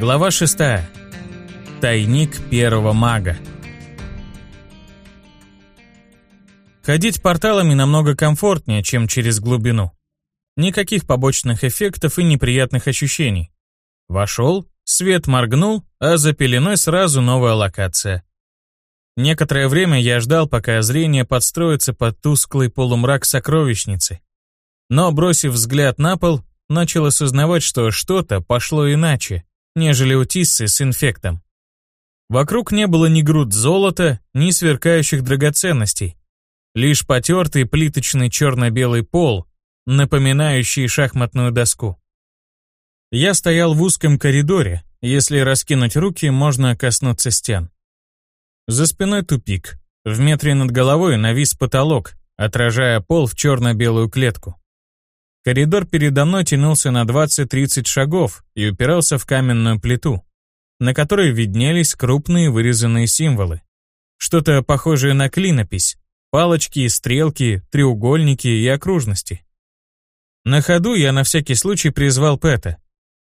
Глава 6. Тайник первого мага. Ходить порталами намного комфортнее, чем через глубину. Никаких побочных эффектов и неприятных ощущений. Вошел, свет моргнул, а за пеленой сразу новая локация. Некоторое время я ждал, пока зрение подстроится под тусклый полумрак сокровищницы. Но, бросив взгляд на пол, начал осознавать, что что-то пошло иначе, нежели у Тиссы с инфектом. Вокруг не было ни груд золота, ни сверкающих драгоценностей. Лишь потертый плиточный черно-белый пол, напоминающий шахматную доску. Я стоял в узком коридоре, если раскинуть руки, можно коснуться стен. За спиной тупик. В метре над головой навис потолок, отражая пол в черно-белую клетку. Коридор передо мной тянулся на 20-30 шагов и упирался в каменную плиту, на которой виднелись крупные вырезанные символы. Что-то похожее на клинопись, палочки, стрелки, треугольники и окружности. На ходу я на всякий случай призвал Пэта.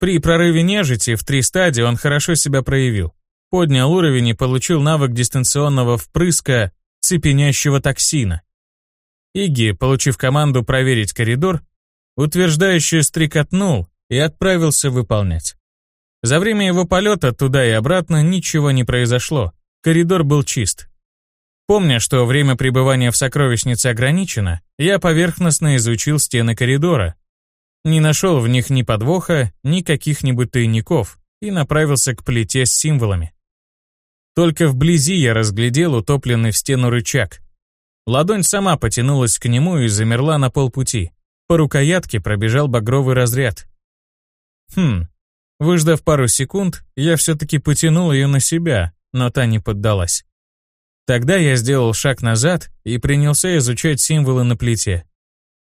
При прорыве нежити в три стадии он хорошо себя проявил. Поднял уровень и получил навык дистанционного впрыска цепенящего токсина. Иги, получив команду проверить коридор, утверждающе стрекотнул и отправился выполнять. За время его полета туда и обратно ничего не произошло, коридор был чист. Помня, что время пребывания в сокровищнице ограничено, я поверхностно изучил стены коридора, не нашел в них ни подвоха, ни каких-нибудь тайников и направился к плите с символами. Только вблизи я разглядел утопленный в стену рычаг. Ладонь сама потянулась к нему и замерла на полпути. По рукоятке пробежал багровый разряд. Хм, выждав пару секунд, я все-таки потянул ее на себя, но та не поддалась. Тогда я сделал шаг назад и принялся изучать символы на плите.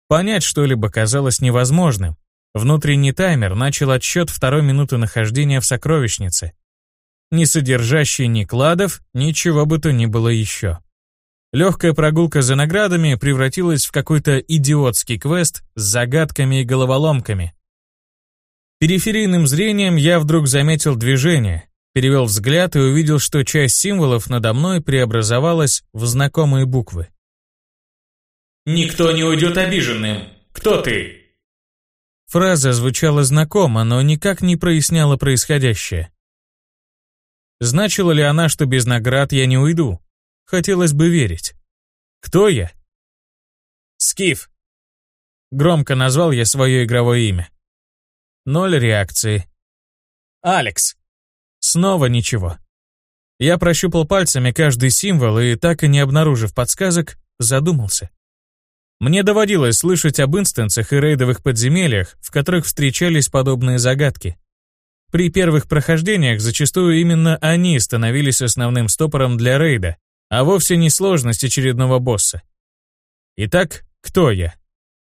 Понять что-либо казалось невозможным. Внутренний таймер начал отсчет второй минуты нахождения в сокровищнице, не содержащей ни кладов, ничего бы то ни было еще. Легкая прогулка за наградами превратилась в какой-то идиотский квест с загадками и головоломками. Периферийным зрением я вдруг заметил движение, перевел взгляд и увидел, что часть символов надо мной преобразовалась в знакомые буквы. «Никто не уйдет обиженным. Кто ты?» Фраза звучала знакомо, но никак не проясняла происходящее. Значила ли она, что без наград я не уйду? Хотелось бы верить. Кто я? Скиф. Громко назвал я свое игровое имя. Ноль реакции. Алекс. Снова ничего. Я прощупал пальцами каждый символ и, так и не обнаружив подсказок, задумался. Мне доводилось слышать об инстансах и рейдовых подземельях, в которых встречались подобные загадки. При первых прохождениях зачастую именно они становились основным стопором для рейда, а вовсе не сложность очередного босса. Итак, кто я?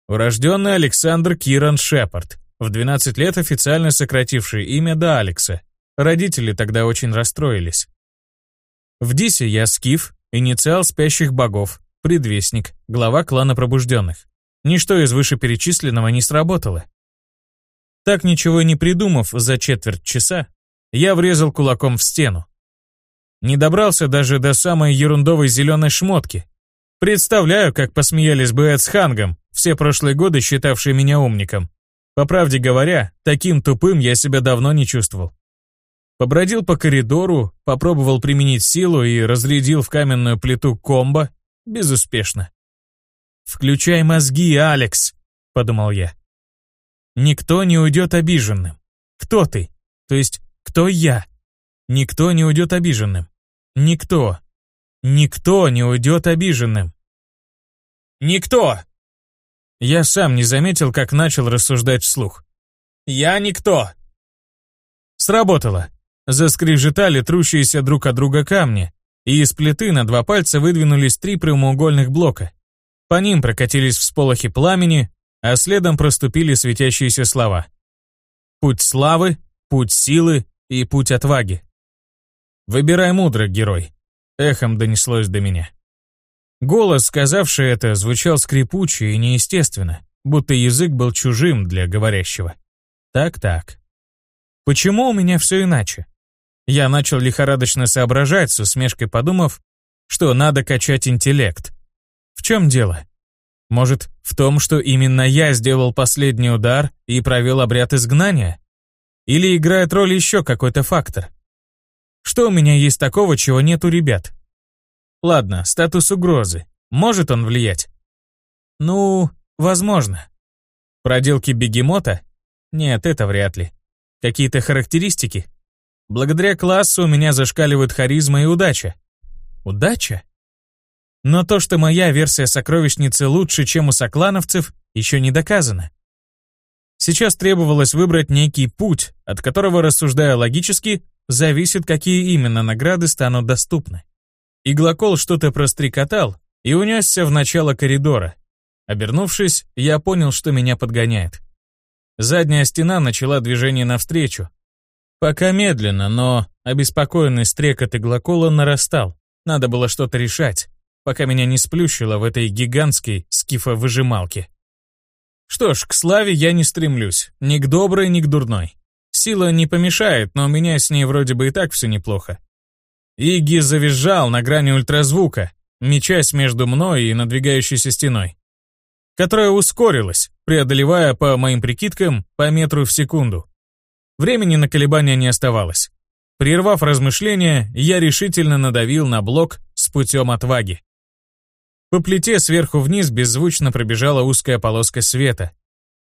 Урожденный Александр Киран Шепард, в 12 лет официально сокративший имя до Алекса. Родители тогда очень расстроились. В Дисе я Скиф, инициал спящих богов, предвестник, глава клана пробужденных. Ничто из вышеперечисленного не сработало. Так ничего не придумав за четверть часа, я врезал кулаком в стену. Не добрался даже до самой ерундовой зеленой шмотки. Представляю, как посмеялись бы Эд с Хангом, все прошлые годы считавшие меня умником. По правде говоря, таким тупым я себя давно не чувствовал. Побродил по коридору, попробовал применить силу и разрядил в каменную плиту комбо. Безуспешно. «Включай мозги, Алекс», — подумал я. «Никто не уйдет обиженным. Кто ты? То есть, кто я? Никто не уйдет обиженным. Никто. Никто не уйдет обиженным. Никто! Я сам не заметил, как начал рассуждать вслух. Я никто. Сработало. Заскрежетали трущиеся друг от друга камни, и из плиты на два пальца выдвинулись три прямоугольных блока. По ним прокатились всполохи пламени, а следом проступили светящиеся слова. Путь славы, путь силы и путь отваги. «Выбирай мудро, герой», — эхом донеслось до меня. Голос, сказавший это, звучал скрипуче и неестественно, будто язык был чужим для говорящего. Так-так. Почему у меня все иначе? Я начал лихорадочно соображать, с усмешкой подумав, что надо качать интеллект. В чем дело? Может, в том, что именно я сделал последний удар и провел обряд изгнания? Или играет роль еще какой-то фактор? Что у меня есть такого, чего нет у ребят? Ладно, статус угрозы. Может он влиять? Ну, возможно. Проделки бегемота? Нет, это вряд ли. Какие-то характеристики? Благодаря классу у меня зашкаливают харизма и удача. Удача? Но то, что моя версия сокровищницы лучше, чем у соклановцев, еще не доказано. Сейчас требовалось выбрать некий путь, от которого, рассуждая логически, зависит, какие именно награды станут доступны. Иглокол что-то прострекотал и унесся в начало коридора. Обернувшись, я понял, что меня подгоняет. Задняя стена начала движение навстречу. Пока медленно, но обеспокоенный стрекот иглокола нарастал. Надо было что-то решать, пока меня не сплющило в этой гигантской скифовыжималке. Что ж, к славе я не стремлюсь, ни к доброй, ни к дурной. Сила не помешает, но у меня с ней вроде бы и так все неплохо. Иги завизжал на грани ультразвука, мечась между мной и надвигающейся стеной, которая ускорилась, преодолевая, по моим прикидкам, по метру в секунду. Времени на колебания не оставалось. Прервав размышления, я решительно надавил на блок с путем отваги. По плите сверху вниз беззвучно пробежала узкая полоска света,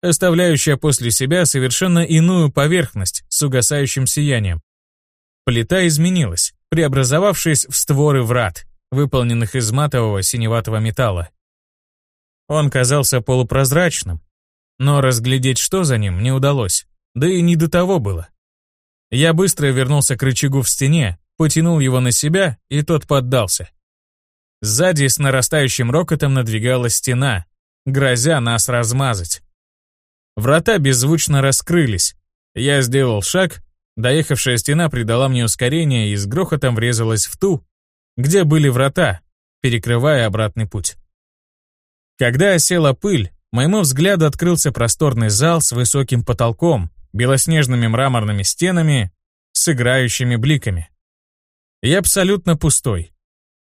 оставляющая после себя совершенно иную поверхность с угасающим сиянием. Плита изменилась, преобразовавшись в створы врат, выполненных из матового синеватого металла. Он казался полупрозрачным, но разглядеть, что за ним, не удалось, да и не до того было. Я быстро вернулся к рычагу в стене, потянул его на себя, и тот поддался. Сзади с нарастающим рокотом надвигалась стена, грозя нас размазать. Врата беззвучно раскрылись. Я сделал шаг, доехавшая стена придала мне ускорение и с грохотом врезалась в ту, где были врата, перекрывая обратный путь. Когда осела пыль, моему взгляду открылся просторный зал с высоким потолком, белоснежными мраморными стенами с играющими бликами. И абсолютно пустой.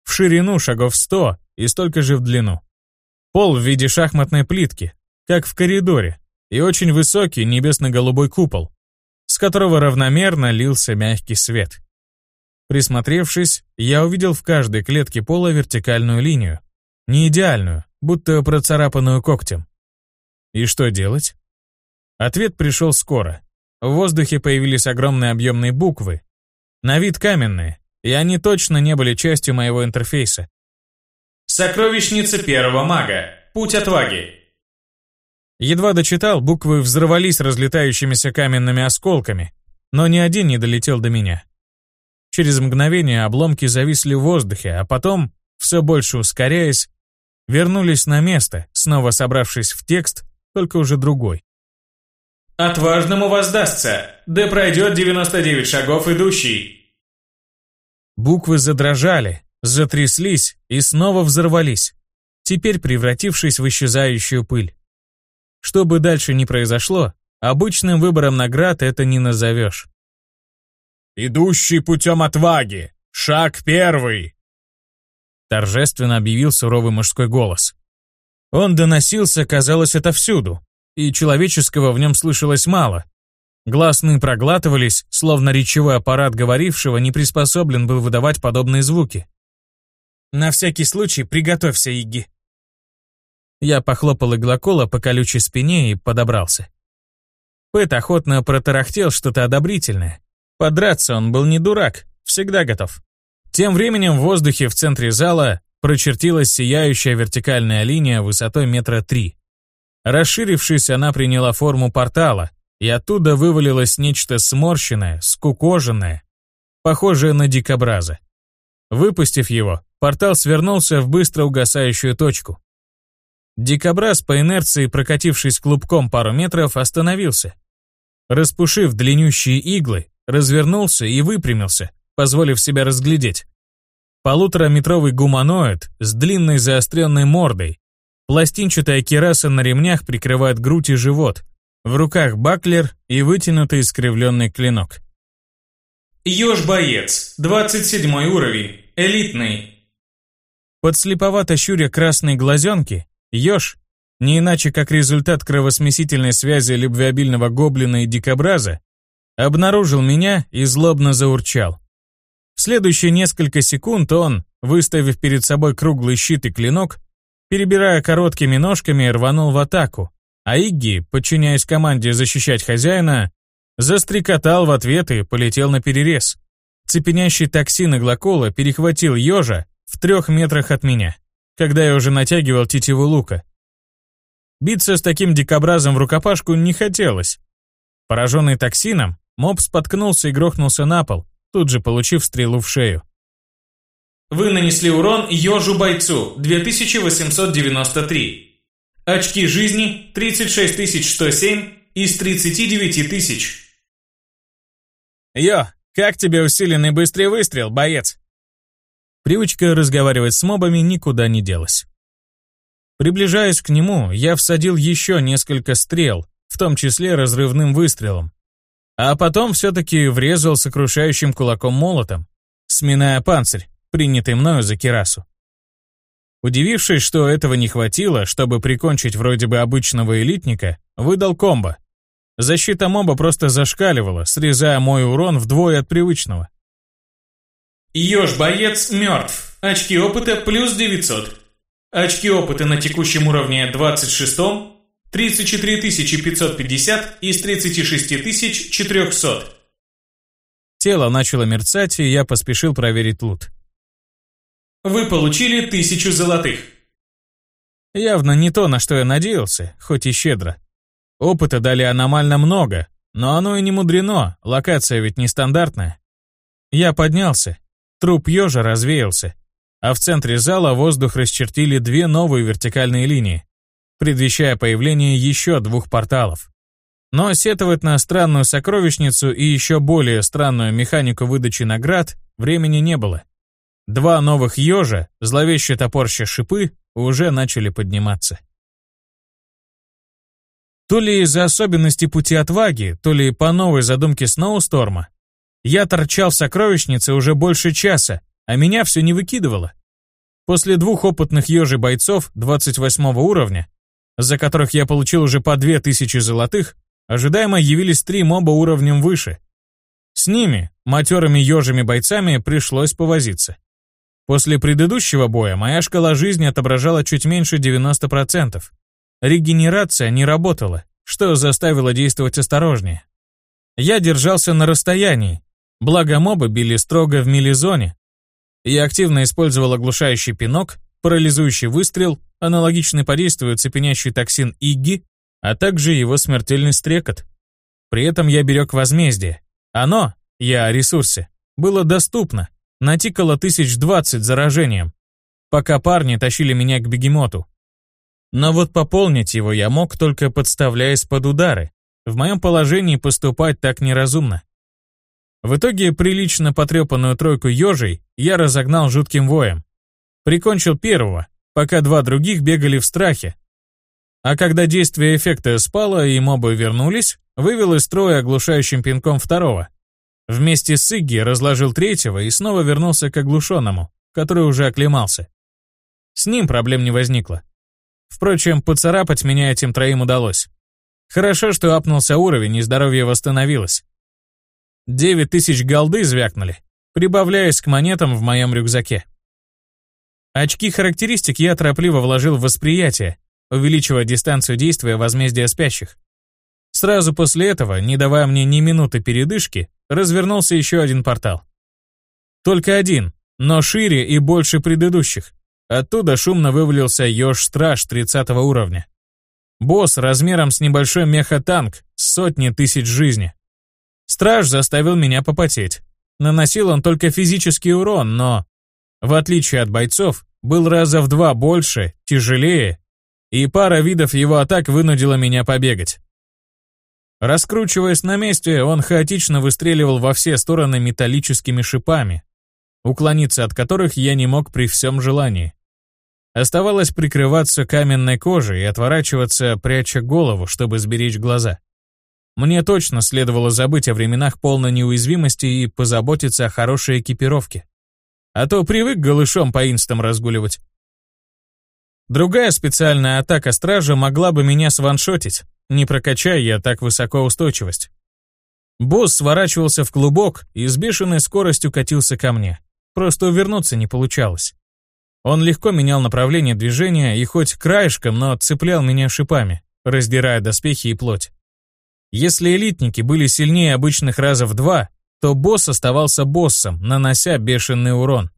В ширину шагов сто и столько же в длину. Пол в виде шахматной плитки, как в коридоре, и очень высокий небесно-голубой купол, с которого равномерно лился мягкий свет. Присмотревшись, я увидел в каждой клетке пола вертикальную линию, не идеальную, будто процарапанную когтем. И что делать? Ответ пришел скоро. В воздухе появились огромные объемные буквы. На вид каменные, и они точно не были частью моего интерфейса. Сокровищница первого мага. Путь отваги. Едва дочитал, буквы взорвались разлетающимися каменными осколками, но ни один не долетел до меня. Через мгновение обломки зависли в воздухе, а потом, все больше ускоряясь, вернулись на место, снова собравшись в текст, только уже другой. Отважному воздастся, да пройдет 99 шагов идущий. Буквы задрожали, затряслись и снова взорвались, теперь превратившись в исчезающую пыль. Что бы дальше ни произошло, обычным выбором наград это не назовешь. «Идущий путем отваги! Шаг первый!» Торжественно объявил суровый мужской голос. Он доносился, казалось, отовсюду, и человеческого в нем слышалось мало. Гласные проглатывались, словно речевой аппарат говорившего не приспособлен был выдавать подобные звуки. «На всякий случай приготовься, Игги». Я похлопал иглокола по колючей спине и подобрался. Пэт охотно протарахтел что-то одобрительное. Подраться он был не дурак, всегда готов. Тем временем в воздухе в центре зала прочертилась сияющая вертикальная линия высотой метра три. Расширившись, она приняла форму портала, и оттуда вывалилось нечто сморщенное, скукоженное, похожее на дикобраза. Выпустив его, портал свернулся в быстро угасающую точку. Дикобраз, по инерции прокатившись клубком пару метров, остановился. Распушив длиннющие иглы, развернулся и выпрямился, позволив себя разглядеть. Полутораметровый гуманоид с длинной заостренной мордой, Пластинчатая кераса на ремнях прикрывает грудь и живот. В руках баклер и вытянутый искривленный клинок. Ёж-боец, 27 уровень, элитный. Подслеповато щуря красные глазенки, Ёж, не иначе как результат кровосмесительной связи любвеобильного гоблина и дикобраза, обнаружил меня и злобно заурчал. В следующие несколько секунд он, выставив перед собой круглый щит и клинок, перебирая короткими ножками, рванул в атаку, а Игги, подчиняясь команде защищать хозяина, застрекотал в ответ и полетел на перерез. Цепенящий токсин иглокола перехватил ежа в трех метрах от меня, когда я уже натягивал тетиву лука. Биться с таким дикобразом в рукопашку не хотелось. Пораженный токсином, моб споткнулся и грохнулся на пол, тут же получив стрелу в шею. Вы нанесли урон ежу-бойцу 2893. Очки жизни 36107 из 39 тысяч. Йо, как тебе усиленный быстрый выстрел, боец? Привычка разговаривать с мобами никуда не делась. Приближаясь к нему, я всадил еще несколько стрел, в том числе разрывным выстрелом. А потом все-таки врезал сокрушающим кулаком молотом, сминая панцирь, принятый мною за кирасу. Удивившись, что этого не хватило, чтобы прикончить вроде бы обычного элитника, выдал комбо. Защита моба просто зашкаливала, срезая мой урон вдвое от привычного. Ёж-боец мертв. Очки опыта плюс 900. Очки опыта на текущем уровне 26 34 550 из 36 400. Тело начало мерцать, и я поспешил проверить лут. Вы получили тысячу золотых. Явно не то, на что я надеялся, хоть и щедро. Опыта дали аномально много, но оно и не мудрено, локация ведь нестандартная. Я поднялся, труп ежа развеялся, а в центре зала воздух расчертили две новые вертикальные линии, предвещая появление еще двух порталов. Но сетовать на странную сокровищницу и еще более странную механику выдачи наград времени не было. Два новых ежа, зловеще топорща шипы, уже начали подниматься. То ли из-за особенностей пути отваги, то ли по новой задумке Сноусторма, я торчал в сокровищнице уже больше часа, а меня все не выкидывало. После двух опытных ежей бойцов 28 уровня, за которых я получил уже по 2000 золотых, ожидаемо явились три моба уровнем выше. С ними, матерыми ежами бойцами, пришлось повозиться. После предыдущего боя моя шкала жизни отображала чуть меньше 90%. Регенерация не работала, что заставило действовать осторожнее. Я держался на расстоянии, благо мобы били строго в милизоне, я активно использовал оглушающий пинок, парализующий выстрел, аналогичный по действию цепенящий токсин Игги, а также его смертельный стрекот. При этом я берег возмездие. Оно, я о ресурсе, было доступно, натикало тысяч двадцать заражением, пока парни тащили меня к бегемоту. Но вот пополнить его я мог, только подставляясь под удары. В моем положении поступать так неразумно. В итоге прилично потрепанную тройку ежей я разогнал жутким воем. Прикончил первого, пока два других бегали в страхе. А когда действие эффекта спало и мобы вернулись, вывел из строя оглушающим пинком второго. Вместе с Игги разложил третьего и снова вернулся к оглушенному, который уже оклемался. С ним проблем не возникло. Впрочем, поцарапать меня этим троим удалось. Хорошо, что апнулся уровень и здоровье восстановилось. Девять тысяч голды звякнули, прибавляясь к монетам в моем рюкзаке. Очки характеристик я торопливо вложил в восприятие, увеличивая дистанцию действия возмездия спящих. Сразу после этого, не давая мне ни минуты передышки, развернулся еще один портал. Только один, но шире и больше предыдущих. Оттуда шумно вывалился Ёж-страж 30 уровня. Босс размером с небольшой мехотанк с сотни тысяч жизни. Страж заставил меня попотеть. Наносил он только физический урон, но, в отличие от бойцов, был раза в два больше, тяжелее, и пара видов его атак вынудила меня побегать. Раскручиваясь на месте, он хаотично выстреливал во все стороны металлическими шипами, уклониться от которых я не мог при всем желании. Оставалось прикрываться каменной кожей и отворачиваться, пряча голову, чтобы сберечь глаза. Мне точно следовало забыть о временах полной неуязвимости и позаботиться о хорошей экипировке. А то привык голышом по инстам разгуливать. Другая специальная атака стража могла бы меня сваншотить, не прокачая я так высоко устойчивость. Босс сворачивался в клубок и с бешеной скоростью катился ко мне. Просто увернуться не получалось. Он легко менял направление движения и хоть краешком, но цеплял меня шипами, раздирая доспехи и плоть. Если элитники были сильнее обычных раза в два, то босс оставался боссом, нанося бешеный урон.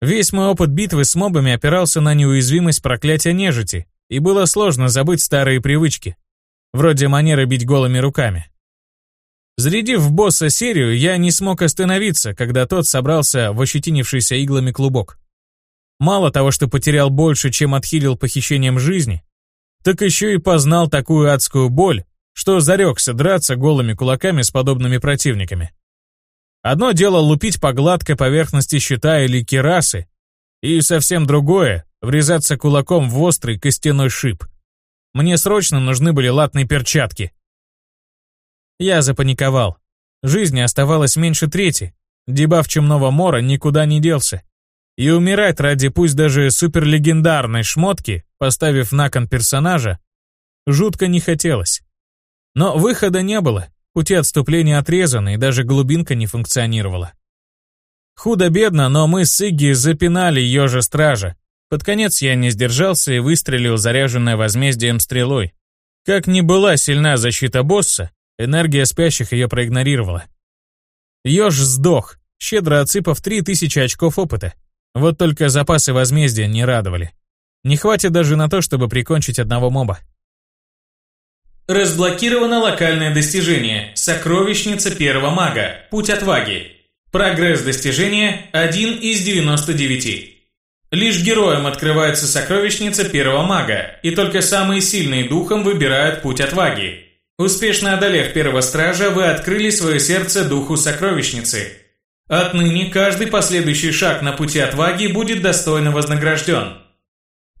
Весь мой опыт битвы с мобами опирался на неуязвимость проклятия нежити, и было сложно забыть старые привычки, вроде манеры бить голыми руками. Зарядив в босса серию, я не смог остановиться, когда тот собрался в ощетинившийся иглами клубок. Мало того, что потерял больше, чем отхилил похищением жизни, так еще и познал такую адскую боль, что зарекся драться голыми кулаками с подобными противниками. Одно дело лупить по гладкой поверхности щита или кирасы, и совсем другое — врезаться кулаком в острый костяной шип. Мне срочно нужны были латные перчатки. Я запаниковал. Жизни оставалось меньше трети. Дебаф Чумного Мора никуда не делся. И умирать ради пусть даже суперлегендарной шмотки, поставив на кон персонажа, жутко не хотелось. Но выхода не было, пути отступления отрезаны, и даже глубинка не функционировала. Худо-бедно, но мы с Игги запинали ежа стража. Под конец я не сдержался и выстрелил заряженной возмездием стрелой. Как ни была сильна защита босса, энергия спящих ее проигнорировала. Ёж сдох, щедро отсыпав 3000 очков опыта. Вот только запасы возмездия не радовали. Не хватит даже на то, чтобы прикончить одного моба. Разблокировано локальное достижение «Сокровищница первого мага. Путь отваги». Прогресс достижения 1 из 99. Лишь героям открывается сокровищница первого мага, и только самые сильные духом выбирают путь отваги. Успешно одолев первого стража, вы открыли свое сердце духу сокровищницы. Отныне каждый последующий шаг на пути отваги будет достойно вознагражден.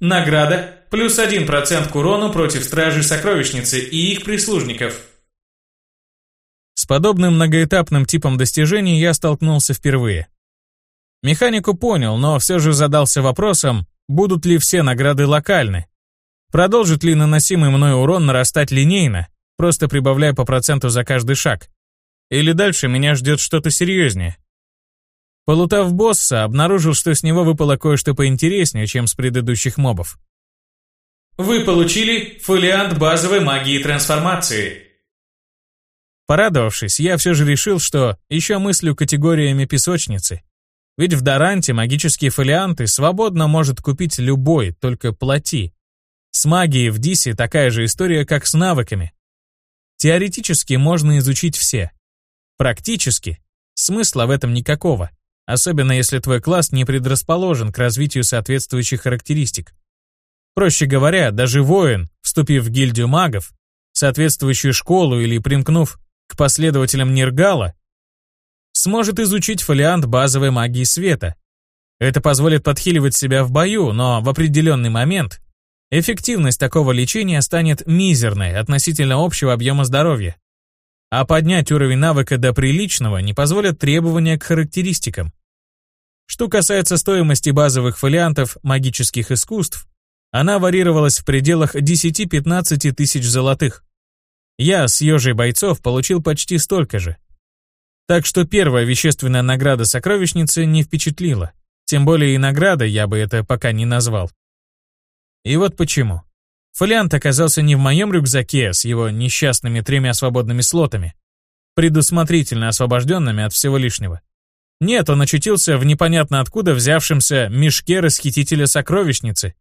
Награда – плюс 1% к урону против стражей сокровищницы и их прислужников. С подобным многоэтапным типом достижений я столкнулся впервые. Механику понял, но все же задался вопросом, будут ли все награды локальны. Продолжит ли наносимый мной урон нарастать линейно, просто прибавляя по проценту за каждый шаг. Или дальше меня ждет что-то серьезнее. Полутав босса, обнаружил, что с него выпало кое-что поинтереснее, чем с предыдущих мобов. Вы получили фолиант базовой магии трансформации. Порадовавшись, я все же решил, что еще мыслю категориями песочницы. Ведь в Даранте магические фолианты свободно может купить любой, только плати. С магией в Дисе такая же история, как с навыками. Теоретически можно изучить все. Практически смысла в этом никакого особенно если твой класс не предрасположен к развитию соответствующих характеристик. Проще говоря, даже воин, вступив в гильдию магов, соответствующую школу или примкнув к последователям Нергала, сможет изучить фолиант базовой магии света. Это позволит подхиливать себя в бою, но в определенный момент эффективность такого лечения станет мизерной относительно общего объема здоровья. А поднять уровень навыка до приличного не позволят требования к характеристикам. Что касается стоимости базовых фолиантов магических искусств, она варьировалась в пределах 10-15 тысяч золотых. Я с ежей бойцов получил почти столько же. Так что первая вещественная награда сокровищницы не впечатлила. Тем более и награда я бы это пока не назвал. И вот почему. Фолиант оказался не в моем рюкзаке с его несчастными тремя свободными слотами, предусмотрительно освобожденными от всего лишнего. Нет, он очутился в непонятно откуда взявшемся мешке расхитителя сокровищницы.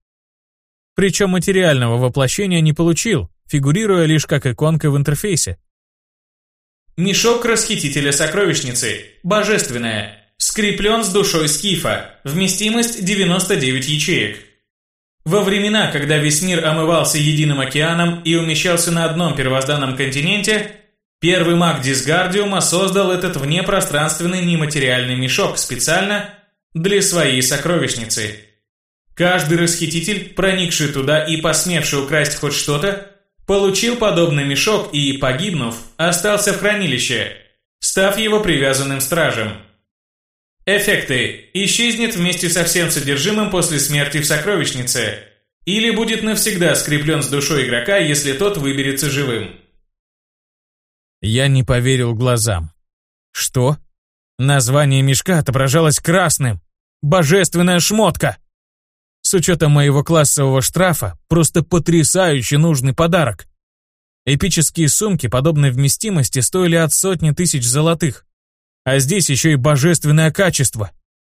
Причем материального воплощения не получил, фигурируя лишь как иконка в интерфейсе. Мешок расхитителя сокровищницы. Божественная. Скреплен с душой скифа. Вместимость 99 ячеек. Во времена, когда весь мир омывался единым океаном и умещался на одном первозданном континенте, первый маг Дисгардиума создал этот внепространственный нематериальный мешок специально для своей сокровищницы. Каждый расхититель, проникший туда и посмевший украсть хоть что-то, получил подобный мешок и, погибнув, остался в хранилище, став его привязанным стражем. Эффекты. Исчезнет вместе со всем содержимым после смерти в сокровищнице. Или будет навсегда скреплен с душой игрока, если тот выберется живым. Я не поверил глазам. Что? Название мешка отображалось красным. Божественная шмотка! С учетом моего классового штрафа, просто потрясающе нужный подарок. Эпические сумки подобной вместимости стоили от сотни тысяч золотых. А здесь еще и божественное качество.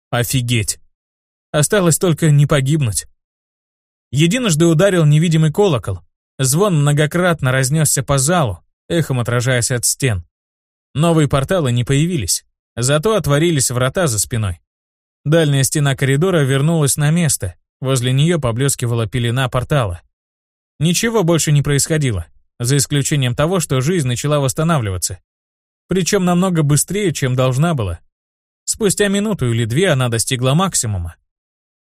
Офигеть. Осталось только не погибнуть. Единожды ударил невидимый колокол. Звон многократно разнесся по залу, эхом отражаясь от стен. Новые порталы не появились, зато отворились врата за спиной. Дальняя стена коридора вернулась на место, Возле нее поблескивала пелена портала. Ничего больше не происходило, за исключением того, что жизнь начала восстанавливаться. Причем намного быстрее, чем должна была. Спустя минуту или две она достигла максимума.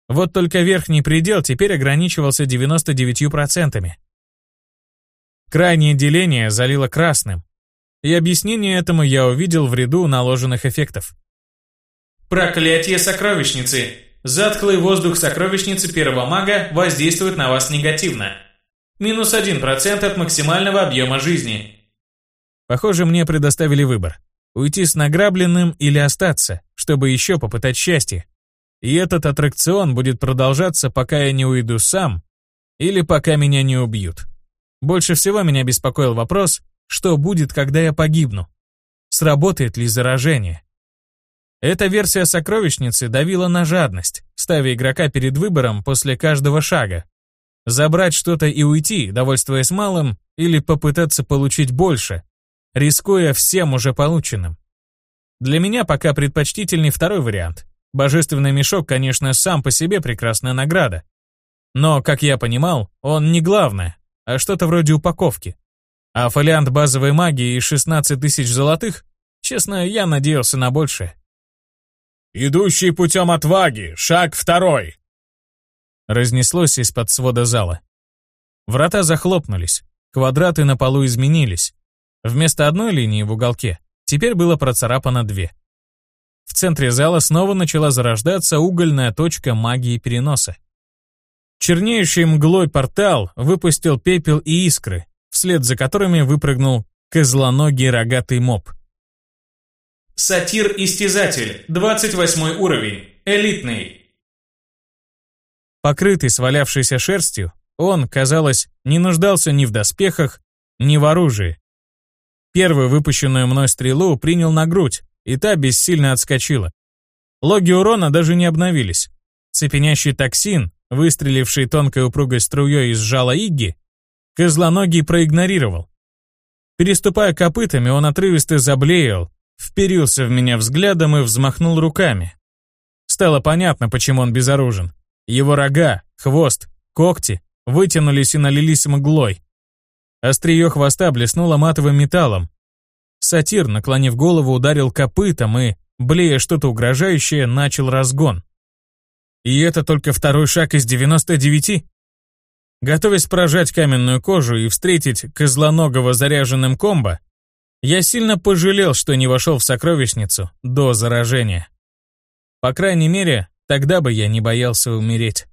Вот только верхний предел теперь ограничивался 99%. Крайнее деление залило красным, и объяснение этому я увидел в ряду наложенных эффектов. Проклятие сокровищницы. Затхлый воздух сокровищницы первого мага воздействует на вас негативно. Минус 1% от максимального объема жизни. Похоже, мне предоставили выбор. Уйти с награбленным или остаться, чтобы еще попытать счастье. И этот аттракцион будет продолжаться, пока я не уйду сам, или пока меня не убьют. Больше всего меня беспокоил вопрос, что будет, когда я погибну. Сработает ли заражение? Эта версия сокровищницы давила на жадность, ставя игрока перед выбором после каждого шага. Забрать что-то и уйти, довольствуясь малым, или попытаться получить больше, рискуя всем уже полученным. Для меня пока предпочтительней второй вариант. Божественный мешок, конечно, сам по себе прекрасная награда. Но, как я понимал, он не главное, а что-то вроде упаковки. А фолиант базовой магии и 16 тысяч золотых, честно, я надеялся на большее. «Идущий путем отваги, шаг второй!» Разнеслось из-под свода зала. Врата захлопнулись, квадраты на полу изменились. Вместо одной линии в уголке теперь было процарапано две. В центре зала снова начала зарождаться угольная точка магии переноса. Чернеющий мглой портал выпустил пепел и искры, вслед за которыми выпрыгнул козлоногий рогатый моб — Сатир-истязатель, 28 уровень, элитный. Покрытый свалявшейся шерстью, он, казалось, не нуждался ни в доспехах, ни в оружии. Первую выпущенную мной стрелу принял на грудь, и та бессильно отскочила. Логи урона даже не обновились. Цепенящий токсин, выстреливший тонкой упругой струей из жала Игги, козлоногий проигнорировал. Переступая копытами, он отрывисто заблеял, вперился в меня взглядом и взмахнул руками. Стало понятно, почему он безоружен. Его рога, хвост, когти вытянулись и налились мглой. Острие хвоста блеснуло матовым металлом. Сатир, наклонив голову, ударил копытом и, блея что-то угрожающее, начал разгон. И это только второй шаг из 99? Готовясь прожать каменную кожу и встретить козлоногого заряженным комбо, я сильно пожалел, что не вошел в сокровищницу до заражения. По крайней мере, тогда бы я не боялся умереть.